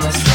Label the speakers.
Speaker 1: promise.